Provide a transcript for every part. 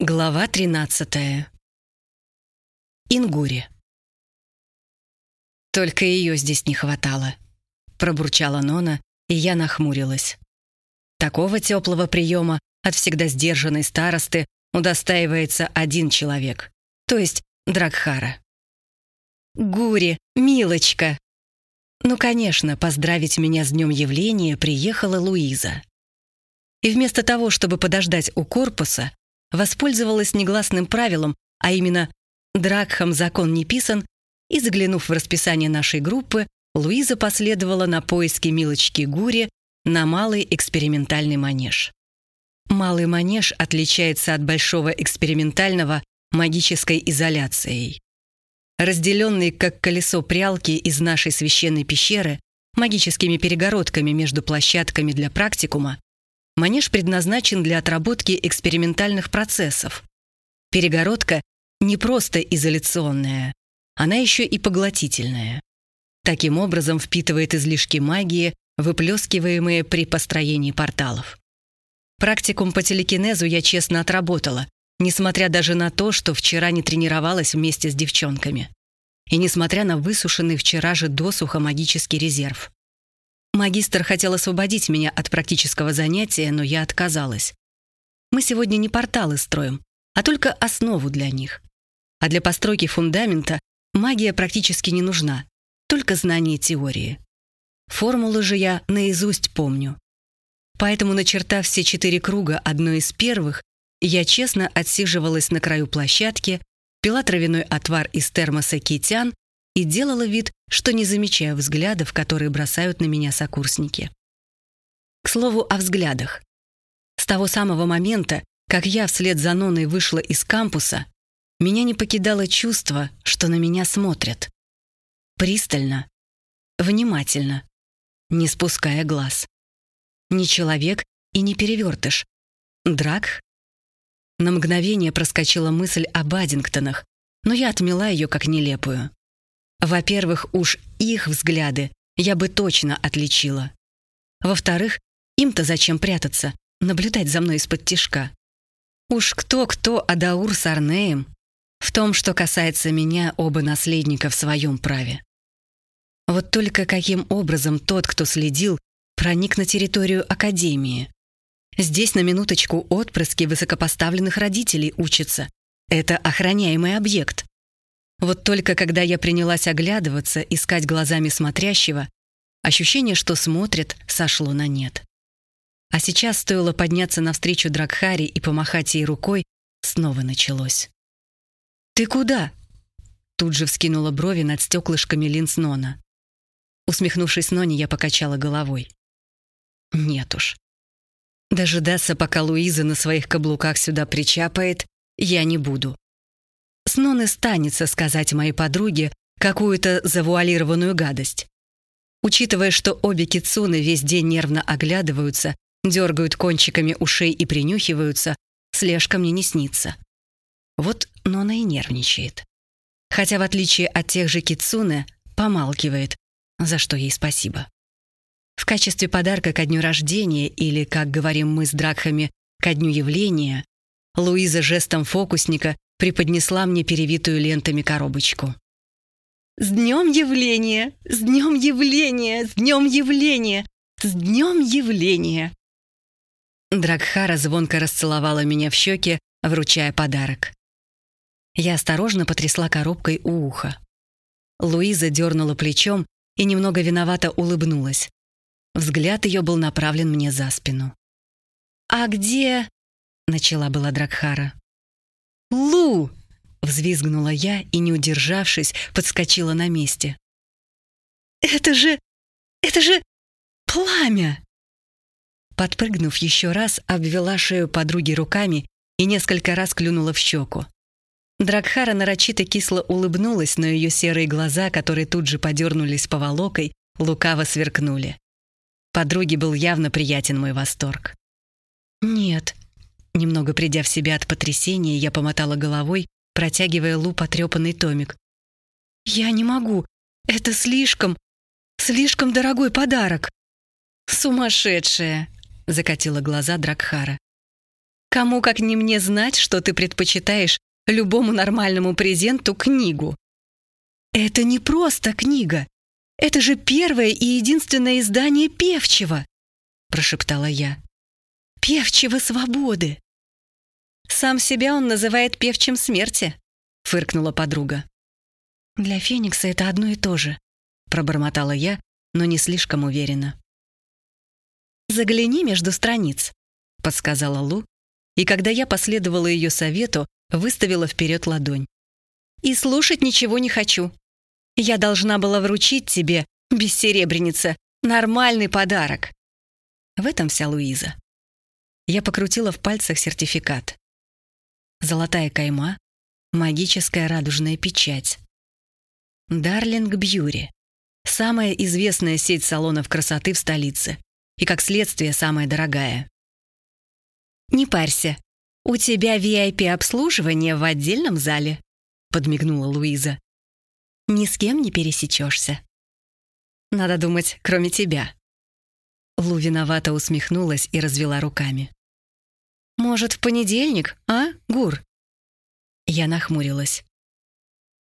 Глава 13. Ингури. Только ее здесь не хватало. Пробурчала Нона, и я нахмурилась. Такого теплого приема от всегда сдержанной старосты удостаивается один человек, то есть Дракхара. «Гури, милочка!» Ну, конечно, поздравить меня с днем явления приехала Луиза. И вместо того, чтобы подождать у корпуса, воспользовалась негласным правилом, а именно «Дракхам закон не писан», и, заглянув в расписание нашей группы, Луиза последовала на поиски Милочки Гури на малый экспериментальный манеж. Малый манеж отличается от большого экспериментального магической изоляцией. Разделенный как колесо прялки из нашей священной пещеры магическими перегородками между площадками для практикума, Манеж предназначен для отработки экспериментальных процессов. Перегородка не просто изоляционная, она еще и поглотительная. Таким образом впитывает излишки магии, выплескиваемые при построении порталов. Практикум по телекинезу я честно отработала, несмотря даже на то, что вчера не тренировалась вместе с девчонками. И несмотря на высушенный вчера же досуха магический резерв. Магистр хотел освободить меня от практического занятия, но я отказалась. Мы сегодня не порталы строим, а только основу для них. А для постройки фундамента магия практически не нужна, только знание теории. Формулы же я наизусть помню. Поэтому, начертав все четыре круга одной из первых, я честно отсиживалась на краю площадки, пила травяной отвар из термоса китян и делала вид, что не замечаю взглядов, которые бросают на меня сокурсники. К слову о взглядах. С того самого момента, как я вслед за Ноной вышла из кампуса, меня не покидало чувство, что на меня смотрят. Пристально, внимательно, не спуская глаз. Не человек и не перевертыш. Драк? На мгновение проскочила мысль о Баддингтонах, но я отмела ее как нелепую. Во-первых, уж их взгляды я бы точно отличила. Во-вторых, им-то зачем прятаться, наблюдать за мной из-под тишка. Уж кто-кто, а Даур с Арнеем. В том, что касается меня, оба наследника в своем праве. Вот только каким образом тот, кто следил, проник на территорию Академии? Здесь на минуточку отпрыски высокопоставленных родителей учатся. Это охраняемый объект. Вот только когда я принялась оглядываться, искать глазами смотрящего, ощущение, что смотрит, сошло на нет. А сейчас стоило подняться навстречу Дракхари и помахать ей рукой, снова началось. «Ты куда?» Тут же вскинула брови над стеклышками линз Нона. Усмехнувшись Ноне, я покачала головой. «Нет уж. Дожидаться, пока Луиза на своих каблуках сюда причапает, я не буду. С Ноны станется сказать моей подруге какую-то завуалированную гадость. Учитывая, что обе кицуны весь день нервно оглядываются, дергают кончиками ушей и принюхиваются, слежка мне не снится. Вот Нона и нервничает. Хотя, в отличие от тех же кицуны, помалкивает, за что ей спасибо. В качестве подарка ко дню рождения, или, как говорим мы с Дракхами, ко дню явления, Луиза жестом фокусника преподнесла мне перевитую лентами коробочку. «С днем явления! С днем явления! С днем явления! С днем явления!» Дракхара звонко расцеловала меня в щеки, вручая подарок. Я осторожно потрясла коробкой у уха. Луиза дернула плечом и немного виновато улыбнулась. Взгляд ее был направлен мне за спину. «А где...» — начала была Дракхара. «Лу!» — взвизгнула я и, не удержавшись, подскочила на месте. «Это же... это же... пламя!» Подпрыгнув еще раз, обвела шею подруги руками и несколько раз клюнула в щеку. Дракхара нарочито кисло улыбнулась, но ее серые глаза, которые тут же подернулись поволокой, лукаво сверкнули. Подруге был явно приятен мой восторг. «Нет, Немного придя в себя от потрясения, я помотала головой, протягивая Лу потрепанный томик. «Я не могу. Это слишком, слишком дорогой подарок». «Сумасшедшая!» — закатила глаза Дракхара. Кому как не мне знать, что ты предпочитаешь любому нормальному презенту книгу? Это не просто книга. Это же первое и единственное издание Певчего, прошептала я. Певчего свободы. Сам себя он называет певчим смерти, фыркнула подруга. Для Феникса это одно и то же, пробормотала я, но не слишком уверенно. Загляни между страниц, подсказала Лу, и когда я последовала ее совету, выставила вперед ладонь. И слушать ничего не хочу. Я должна была вручить тебе, бессеребреница, нормальный подарок. В этом вся Луиза. Я покрутила в пальцах сертификат. Золотая кайма, магическая радужная печать. Дарлинг Бьюри. Самая известная сеть салонов красоты в столице. И, как следствие, самая дорогая. «Не парься. У тебя VIP-обслуживание в отдельном зале», — подмигнула Луиза. «Ни с кем не пересечешься». «Надо думать, кроме тебя». Лу виновато усмехнулась и развела руками. «Может, в понедельник, а, Гур?» Я нахмурилась.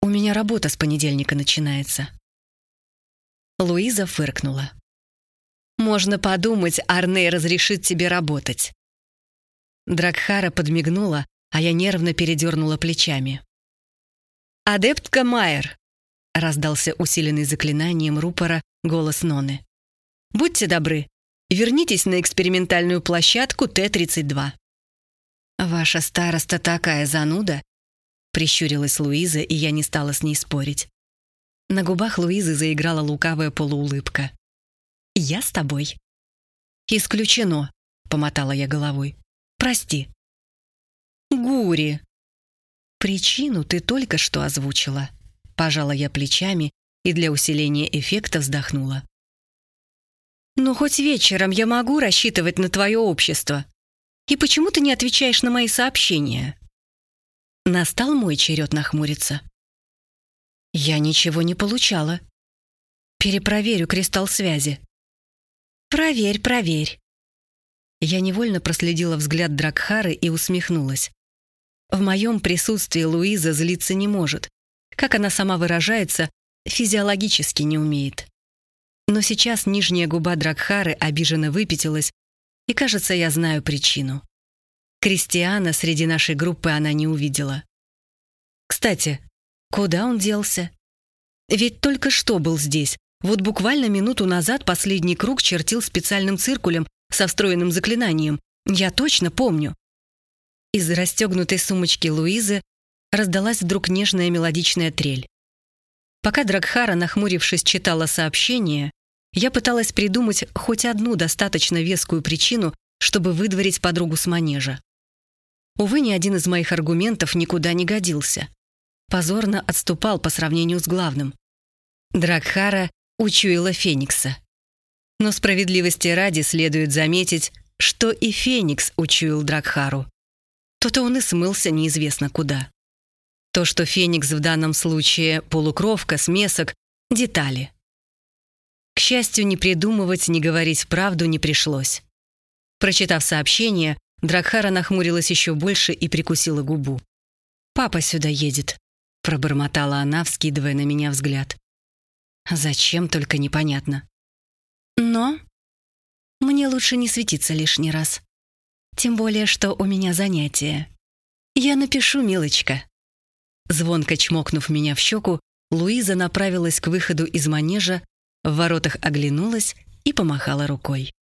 «У меня работа с понедельника начинается». Луиза фыркнула. «Можно подумать, Арней разрешит тебе работать». Дракхара подмигнула, а я нервно передернула плечами. «Адептка Майер!» — раздался усиленный заклинанием рупора голос Ноны. «Будьте добры, вернитесь на экспериментальную площадку Т-32». «Ваша староста такая зануда!» Прищурилась Луиза, и я не стала с ней спорить. На губах Луизы заиграла лукавая полуулыбка. «Я с тобой». «Исключено», — помотала я головой. «Прости». «Гури». «Причину ты только что озвучила». Пожала я плечами и для усиления эффекта вздохнула. «Но хоть вечером я могу рассчитывать на твое общество», и почему ты не отвечаешь на мои сообщения?» Настал мой черед нахмуриться. «Я ничего не получала. Перепроверю кристалл связи». «Проверь, проверь». Я невольно проследила взгляд Дракхары и усмехнулась. В моем присутствии Луиза злиться не может. Как она сама выражается, физиологически не умеет. Но сейчас нижняя губа Дракхары обиженно выпятилась, и, кажется, я знаю причину. Кристиана среди нашей группы она не увидела. Кстати, куда он делся? Ведь только что был здесь. Вот буквально минуту назад последний круг чертил специальным циркулем со встроенным заклинанием. Я точно помню. Из расстегнутой сумочки Луизы раздалась вдруг нежная мелодичная трель. Пока Дракхара, нахмурившись, читала сообщение, я пыталась придумать хоть одну достаточно вескую причину, чтобы выдворить подругу с манежа. Увы, ни один из моих аргументов никуда не годился. Позорно отступал по сравнению с главным. Дракхара учуяла Феникса. Но справедливости ради следует заметить, что и Феникс учуял Дракхару. То-то он и смылся неизвестно куда. То, что Феникс в данном случае полукровка, смесок — детали. К счастью, ни придумывать, ни говорить правду не пришлось. Прочитав сообщение, Дракхара нахмурилась еще больше и прикусила губу. «Папа сюда едет», — пробормотала она, вскидывая на меня взгляд. «Зачем, только непонятно». «Но мне лучше не светиться лишний раз. Тем более, что у меня занятие. Я напишу, милочка». Звонко чмокнув меня в щеку, Луиза направилась к выходу из манежа, в воротах оглянулась и помахала рукой.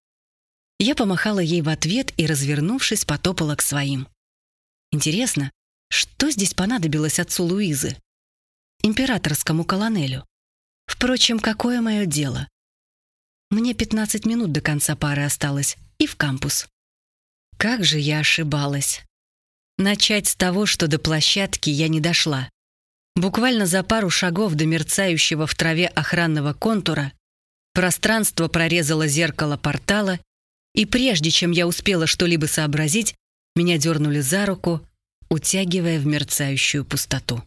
Я помахала ей в ответ и, развернувшись, потопала к своим. Интересно, что здесь понадобилось отцу Луизы? Императорскому колонелю. Впрочем, какое мое дело? Мне 15 минут до конца пары осталось, и в кампус. Как же я ошибалась. Начать с того, что до площадки я не дошла. Буквально за пару шагов до мерцающего в траве охранного контура пространство прорезало зеркало портала, и прежде чем я успела что-либо сообразить, меня дернули за руку, утягивая в мерцающую пустоту.